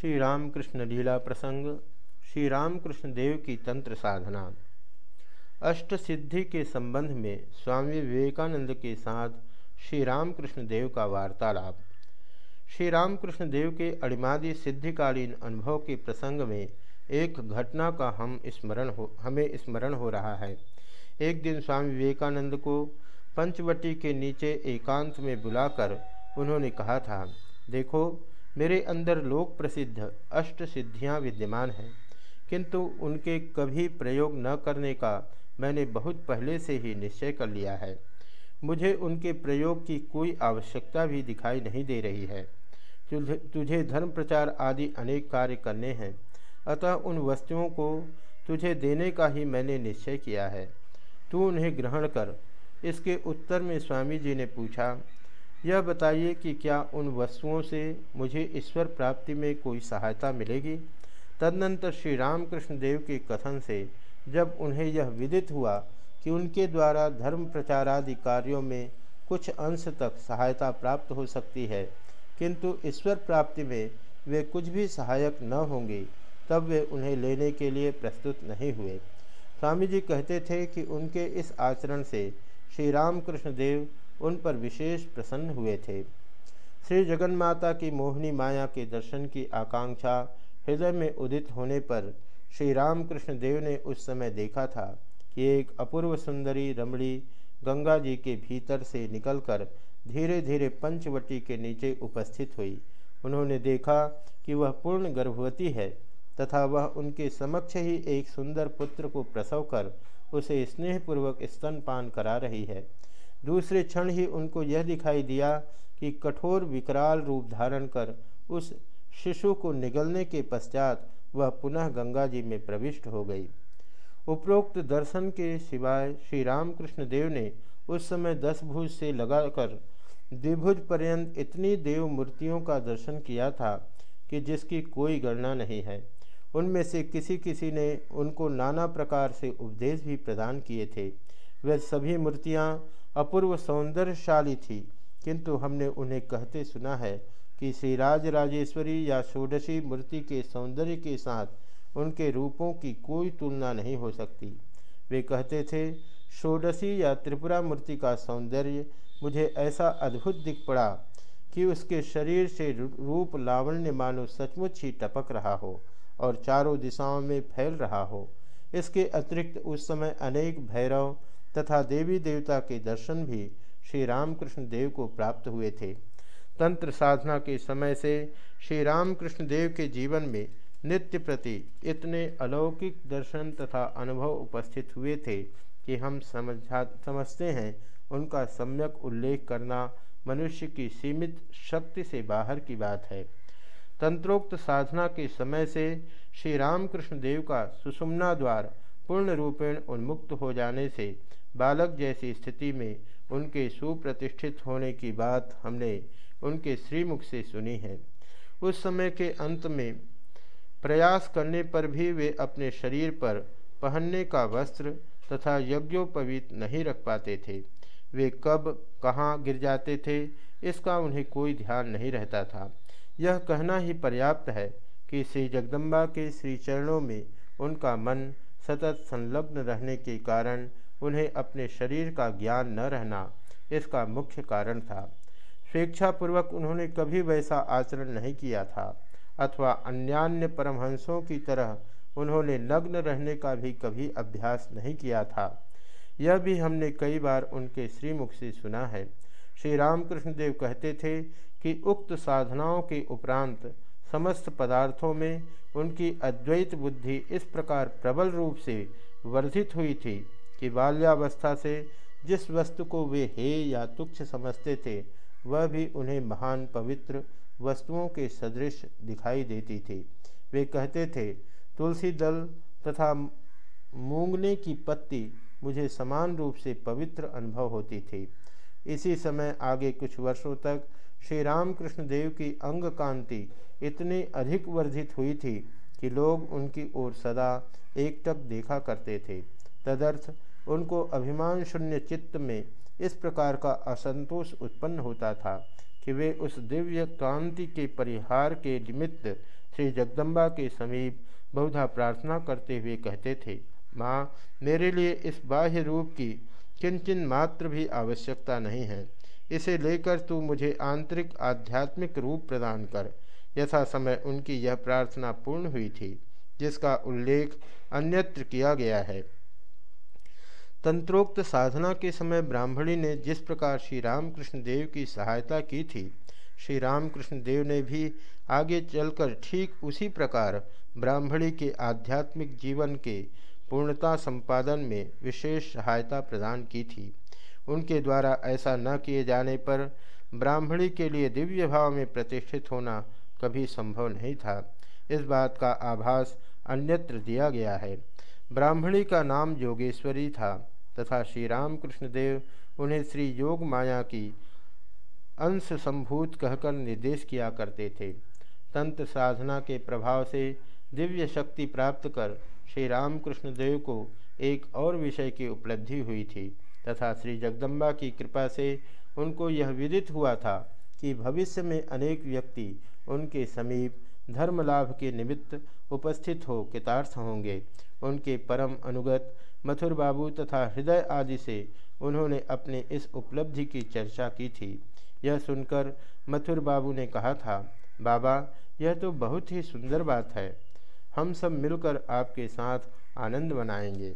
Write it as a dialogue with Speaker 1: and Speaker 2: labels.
Speaker 1: श्री रामकृष्ण लीला प्रसंग श्री रामकृष्ण देव की तंत्र साधना। अष्ट सिद्धि के संबंध में स्वामी विवेकानंद के साथ श्री रामकृष्ण देव का वार्तालाप। श्री रामकृष्ण देव के अड़िमादी सिद्धिकालीन अनुभव के प्रसंग में एक घटना का हम स्मरण हो, हमें स्मरण हो रहा है। एक दिन स्वामी विवेकानंद को पंचवटी के नीचे एकांत में बुलाकर उन्होंने कहा था, देखो मेरे अंदर लोक प्रसिद्ध अष्ट सिद्धियाँ विद्यमान हैं, किंतु उनके कभी प्रयोग न करने का मैंने बहुत पहले से ही निश्चय कर लिया है। मुझे उनके प्रयोग की कोई आवश्यकता भी दिखाई नहीं दे रही है। तुझे धर्म प्रचार आदि अनेक कार्य करने हैं, अतः उन वस्तुओं को तुझे देने का ही मैंने निश्चय किया है। तू उन्हें ग्रहण कर। इसके उत्तर में स्वामी जी ने पूछा यह बताइए कि क्या उन वस्तुओं से मुझे ईश्वर प्राप्ति में कोई सहायता मिलेगी? तदनंतर श्री रामकृष्ण देव के कथन से, जब उन्हें यह विदित हुआ कि उनके द्वारा धर्म प्रचारादि कार्यों में कुछ अंश तक सहायता प्राप्त हो सकती है, किंतु ईश्वर प्राप्ति में वे कुछ भी सहायक न होंगे, तब वे उन्हें लेने के लिए प्रस्तुत नहीं हुए। स्वामी जी कहते थे कि उनके इस आचरण से श्री रामकृष्ण देव उन पर विशेष प्रसन्न हुए थे। श्री जगन माता की मोहिनी माया के दर्शन की आकांक्षा हृदय में उदित होने पर श्री रामकृष्ण देव ने उस समय देखा था कि एक अपूर्व सुंदरी रमणी गंगा जी के भीतर से निकलकर धीरे धीरे पंचवटी के नीचे उपस्थित हुई। उन्होंने देखा कि वह पूर्ण गर्भवती है तथा वह उनके समक्ष ही एक सुंदर पुत्र को प्रसव कर उसे स्नेहपूर्वक स्तनपान करा रही है। दूसरे क्षण ही उनको यह दिखाई दिया कि कठोर विकराल रूप धारण कर उस शिशु को निगलने के पश्चात वह पुनः गंगा जी में प्रविष्ट हो गई। उपरोक्त दर्शन के सिवाय श्री रामकृष्ण देव ने उस समय दस भुज से लगाकर द्विभुज पर्यंत इतनी देव मूर्तियों का दर्शन किया था कि जिसकी कोई गणना नहीं है। उनमें से किसी किसी ने उनको नाना प्रकार से उपदेश भी प्रदान किए थे। वे सभी मूर्तियाँ अपूर्व सौंदर्यशाली थी। किंतु हमने उन्हें कहते सुना है कि श्री राज राजेश्वरी या षोडशी मूर्ति के सौंदर्य के साथ उनके रूपों की कोई तुलना नहीं हो सकती। वे कहते थे, षोडशी या त्रिपुरा मूर्ति का सौंदर्य मुझे ऐसा अद्भुत दिख पड़ा कि उसके शरीर से रूप लावण्य मानो सचमुच ही टपक रहा हो और चारों दिशाओं में फैल रहा हो। इसके अतिरिक्त उस समय अनेक भैरव तथा देवी देवता के दर्शन भी श्री रामकृष्ण देव को प्राप्त हुए थे। तंत्र साधना के समय से श्री रामकृष्ण देव के जीवन में नित्य प्रति इतने अलौकिक दर्शन तथा अनुभव उपस्थित हुए थे कि हम समझा, समझते हैं, उनका सम्यक उल्लेख करना मनुष्य की सीमित शक्ति से बाहर की बात है। तंत्रोक्त साधना के समय से श्री रामकृष्ण देव का सुषुम्ना द्वार पूर्ण रूपेण उन्मुक्त हो जाने से बालक जैसी स्थिति में उनके सुप्रतिष्ठित होने की बात हमने उनके श्रीमुख से सुनी है। उस समय के अंत में प्रयास करने पर भी वे अपने शरीर पर पहनने का वस्त्र तथा यज्ञोपवीत नहीं रख पाते थे। वे कब, कहाँ गिर जाते थे, इसका उन्हें कोई ध्यान नहीं रहता था। यह कहना ही पर्याप्त है कि श्री जगदम्बा के श्री चरणों में उनका मन सतत संलग्न रहने के कारण उन्हें अपने शरीर का ज्ञान न रहना इसका मुख्य कारण था। स्वेच्छापूर्वक उन्होंने कभी वैसा आचरण नहीं किया था, अथवा अन्यान्य परमहंसों की तरह उन्होंने नग्न रहने का भी कभी अभ्यास नहीं किया था। यह भी हमने कई बार उनके श्रीमुख से सुना है। श्री रामकृष्ण देव कहते थे कि उक्त साधनाओं के उपरांत समस्त पदार्थों में उनकी अद्वैत बुद्धि इस प्रकार प्रबल रूप से वर्धित हुई थी। कि बाल्यावस्था से जिस वस्तु को वे हे या तुच्छ समझते थे, वह भी उन्हें महान पवित्र वस्तुओं के सदृश दिखाई देती थी। वे कहते थे, तुलसी दल तथा मूंगने की पत्ती मुझे समान रूप से पवित्र अनुभव होती थी। इसी समय आगे कुछ वर्षों तक श्री रामकृष्ण देव की अंग कांति इतनी अधिक वर्धित हुई थी कि लोग उनकी ओर सदा एकटक देखा करते थे। तदर्थ उनको अभिमान शून्य चित्त में इस प्रकार का असंतोष उत्पन्न होता था कि वे उस दिव्य कांति के परिहार के निमित्त श्री जगदम्बा के समीप बहुधा प्रार्थना करते हुए कहते थे, माँ, मेरे लिए इस बाह्य रूप की किंचन मात्र भी आवश्यकता नहीं है। इसे लेकर तू मुझे आंतरिक आध्यात्मिक रूप प्रदान कर। यथा समय उनकी यह प्रार्थना पूर्ण हुई थी, जिसका उल्लेख अन्यत्र किया गया है। तंत्रोक्त साधना के समय ब्राह्मणी ने जिस प्रकार श्री रामकृष्ण देव की सहायता की थी, श्री रामकृष्ण देव ने भी आगे चलकर ठीक उसी प्रकार ब्राह्मणी के आध्यात्मिक जीवन के पूर्णता संपादन में विशेष सहायता प्रदान की थी। उनके द्वारा ऐसा न किए जाने पर ब्राह्मणी के लिए दिव्य भाव में प्रतिष्ठित होना कभी संभव नहीं था। इस बात का आभास अन्यत्र दिया गया है। ब्राह्मणी का नाम योगेश्वरी था तथा श्री रामकृष्ण देव उन्हें श्री योग माया की अंश संभूत कहकर निर्देश किया करते थे। तंत्र साधना के प्रभाव से दिव्य शक्ति प्राप्त कर श्री रामकृष्ण देव को एक और विषय की उपलब्धि हुई थी तथा श्री जगदम्बा की कृपा से उनको यह विदित हुआ था कि भविष्य में अनेक व्यक्ति उनके समीप धर्म लाभ के निमित्त उपस्थित हो कितार्थ होंगे। उनके परम अनुगत, मथुर बाबू तथा हृदय आदि से उन्होंने अपने इस उपलब्धि की चर्चा की थी। यह सुनकर मथुर बाबू ने कहा था, बाबा, यह तो बहुत ही सुंदर बात है। हम सब मिलकर आपके साथ आनंद मनाएँगे।